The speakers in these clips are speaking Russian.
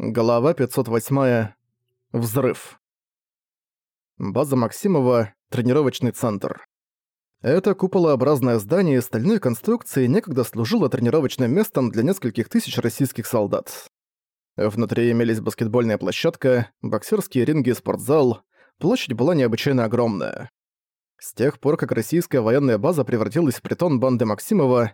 Глава 508. Взрыв. База Максимова, тренировочный центр. Это куполообразное здание из стальной конструкции некогда служило тренировочным местом для нескольких тысяч российских солдат. Внутри имелись баскетбольная площадка, боксерские ринги и спортзал. Площадь была необычайно огромная. С тех пор, как российская военная база превратилась в притон банды Максимова,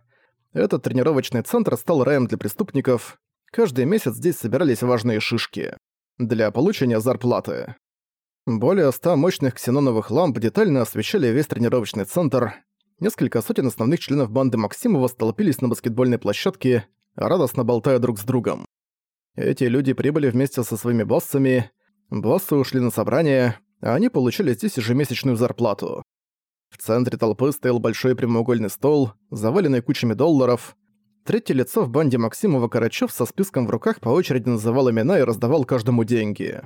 этот тренировочный центр стал раем для преступников, Каждый месяц здесь собирались важные шишки для получения зарплаты. Более ста мощных ксеноновых ламп детально освещали весь тренировочный центр. Несколько сотен основных членов банды Максимова столпились на баскетбольной площадке, радостно болтая друг с другом. Эти люди прибыли вместе со своими боссами, боссы ушли на собрание, а они получили здесь ежемесячную зарплату. В центре толпы стоял большой прямоугольный стол, заваленный кучами долларов, Третье лицо в банде Максимова Карачёв со списком в руках по очереди называл имена и раздавал каждому деньги.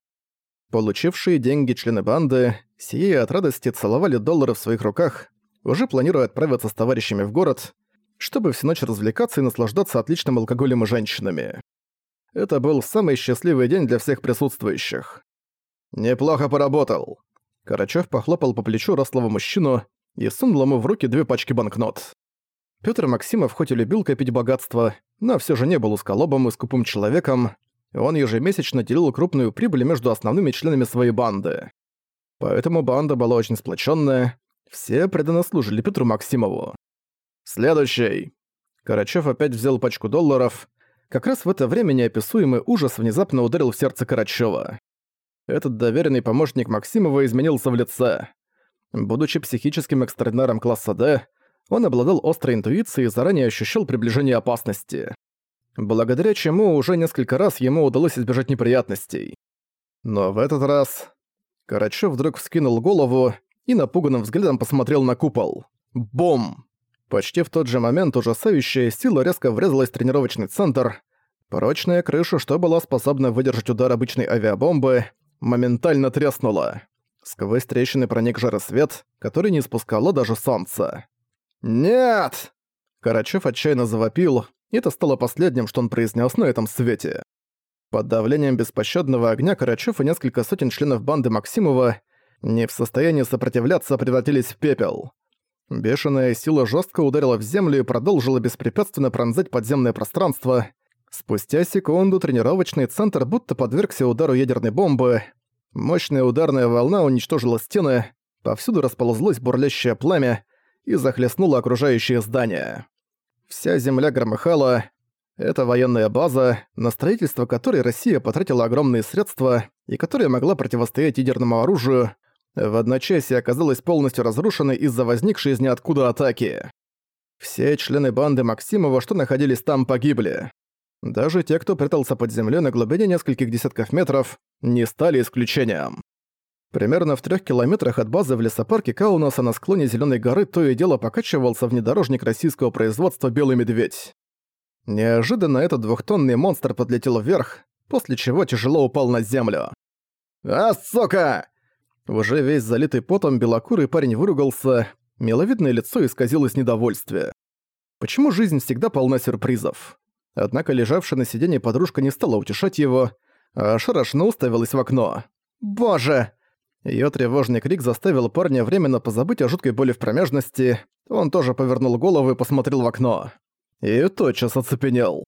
Получившие деньги члены банды, сие от радости целовали доллары в своих руках, уже планируя отправиться с товарищами в город, чтобы всю ночь развлекаться и наслаждаться отличным алкоголем и женщинами. Это был самый счастливый день для всех присутствующих. «Неплохо поработал!» Карачёв похлопал по плечу рослого мужчину и сунул ему в руки две пачки банкнот. Пётр Максимов хоть и любил копить богатство, но всё же не был усколобом и скупым человеком, он ежемесячно делил крупную прибыль между основными членами своей банды. Поэтому банда была очень сплочённая, все преданно служили Петру Максимову. «Следующий!» Карачёв опять взял пачку долларов. Как раз в это время неописуемый ужас внезапно ударил в сердце Карачёва. Этот доверенный помощник Максимова изменился в лице. Будучи психическим экстраординаром класса D, он обладал острой интуицией и заранее ощущал приближение опасности. Благодаря чему уже несколько раз ему удалось избежать неприятностей. Но в этот раз... Карачёв вдруг вскинул голову и напуганным взглядом посмотрел на купол. Бом! Почти в тот же момент ужасающая сила резко врезалась в тренировочный центр. Прочная крыша, что была способна выдержать удар обычной авиабомбы, моментально треснула. Сквозь трещины проник жаросвет, который не испускало даже солнца. «Нет!» Карачев отчаянно завопил, и это стало последним, что он произнес на этом свете. Под давлением беспощадного огня Карачев и несколько сотен членов банды Максимова не в состоянии сопротивляться превратились в пепел. Бешеная сила жестко ударила в землю и продолжила беспрепятственно пронзать подземное пространство. Спустя секунду тренировочный центр будто подвергся удару ядерной бомбы. Мощная ударная волна уничтожила стены, повсюду расползлось бурлящее пламя, и захлестнула окружающие здания. Вся земля громыхала. Это военная база, на строительство которой Россия потратила огромные средства и которая могла противостоять ядерному оружию, в одночасье оказалась полностью разрушенной из-за возникшей из ниоткуда атаки. Все члены банды Максимова, что находились там, погибли. Даже те, кто прятался под землей на глубине нескольких десятков метров, не стали исключением. Примерно в трех километрах от базы в лесопарке Каунаса на склоне Зеленой горы то и дело покачивался внедорожник российского производства «Белый медведь». Неожиданно этот двухтонный монстр подлетел вверх, после чего тяжело упал на землю. «А, сука!» Уже весь залитый потом белокурый парень выругался, миловидное лицо исказилось недовольствие. Почему жизнь всегда полна сюрпризов? Однако лежавшая на сиденье подружка не стала утешать его, а шарашно уставилась в окно. «Боже!» Её тревожный крик заставил парня временно позабыть о жуткой боли в промежности. Он тоже повернул голову и посмотрел в окно. И тотчас оцепенел.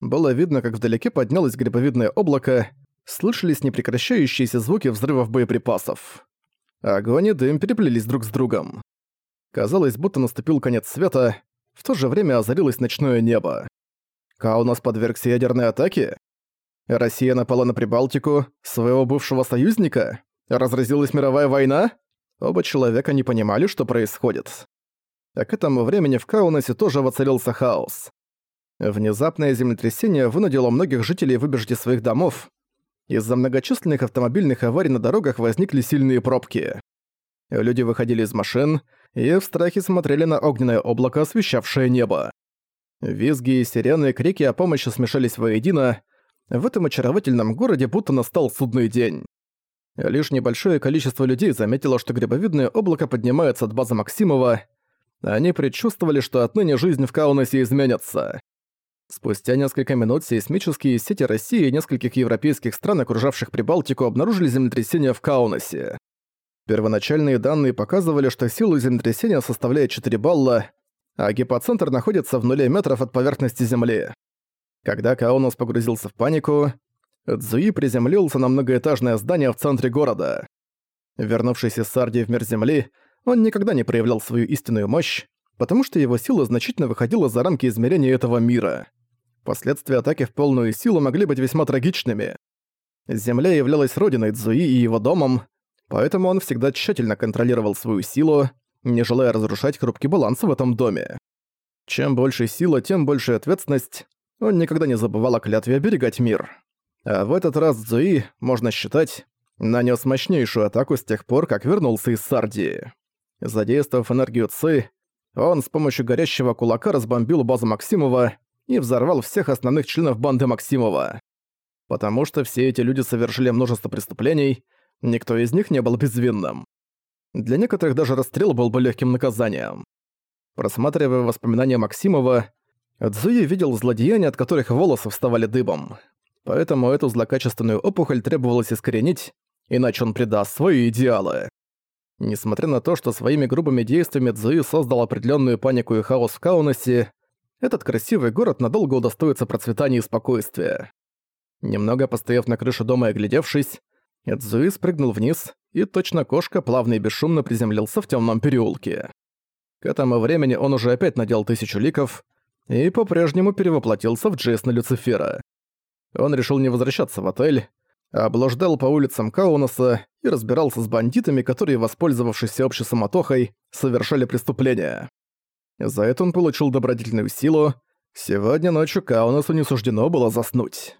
Было видно, как вдалеке поднялось грибовидное облако, слышались непрекращающиеся звуки взрывов боеприпасов. Огонь и дым переплелись друг с другом. Казалось, будто наступил конец света, в то же время озарилось ночное небо. Каунас подвергся ядерной атаке? Россия напала на Прибалтику, своего бывшего союзника? Разразилась мировая война? Оба человека не понимали, что происходит. А к этому времени в Каунасе тоже воцарился хаос. Внезапное землетрясение вынудило многих жителей выбежать из своих домов. Из-за многочисленных автомобильных аварий на дорогах возникли сильные пробки. Люди выходили из машин и в страхе смотрели на огненное облако, освещавшее небо. Визги и сирены, крики о помощи смешались воедино. В этом очаровательном городе будто настал судный день. Лишь небольшое количество людей заметило, что грибовидное облако поднимается от базы Максимова. Они предчувствовали, что отныне жизнь в Каунасе изменится. Спустя несколько минут сейсмические сети России и нескольких европейских стран, окружавших Прибалтику, обнаружили землетрясение в Каунасе. Первоначальные данные показывали, что сила землетрясения составляет 4 балла, а гипоцентр находится в нуле метров от поверхности Земли. Когда Каунас погрузился в панику, Цзуи приземлился на многоэтажное здание в центре города. Вернувшись из Сардии в мир Земли, он никогда не проявлял свою истинную мощь, потому что его сила значительно выходила за рамки измерения этого мира. Последствия атаки в полную силу могли быть весьма трагичными. Земля являлась родиной Цзуи и его домом, поэтому он всегда тщательно контролировал свою силу, не желая разрушать хрупкий баланс в этом доме. Чем больше сила, тем больше ответственность. Он никогда не забывал о клятве оберегать мир. А в этот раз Цзуи, можно считать, нанес мощнейшую атаку с тех пор, как вернулся из Сардии. Задействовав энергию Ци, он с помощью горящего кулака разбомбил базу Максимова и взорвал всех основных членов банды Максимова. Потому что все эти люди совершили множество преступлений, никто из них не был безвинным. Для некоторых даже расстрел был бы легким наказанием. Просматривая воспоминания Максимова, Цзуи видел злодеяния, от которых волосы вставали дыбом поэтому эту злокачественную опухоль требовалось искоренить, иначе он предаст свои идеалы. Несмотря на то, что своими грубыми действиями Цзуи создал определенную панику и хаос в Каунасе, этот красивый город надолго удостоится процветания и спокойствия. Немного постояв на крыше дома и оглядевшись, Цзуи спрыгнул вниз и точно кошка плавно и бесшумно приземлился в темном переулке. К этому времени он уже опять надел тысячу ликов и по-прежнему перевоплотился в Джейсона Люцифера он решил не возвращаться в отель, а блуждал по улицам Каунаса и разбирался с бандитами, которые, воспользовавшись общей самотохой, совершали преступления. За это он получил добродетельную силу. Сегодня ночью Каунасу не суждено было заснуть.